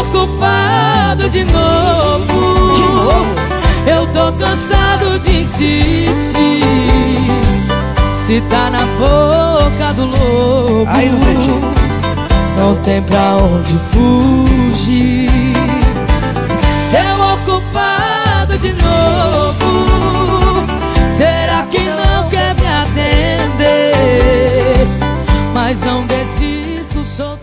ocupado de novo. De novo? Eu tô cansado de insistir. Se tá na boca do lobo, Aí não tem não tem pra onde fugir. Eu ocupado de novo. Será que não quer me atender? Mas não desisto, sou.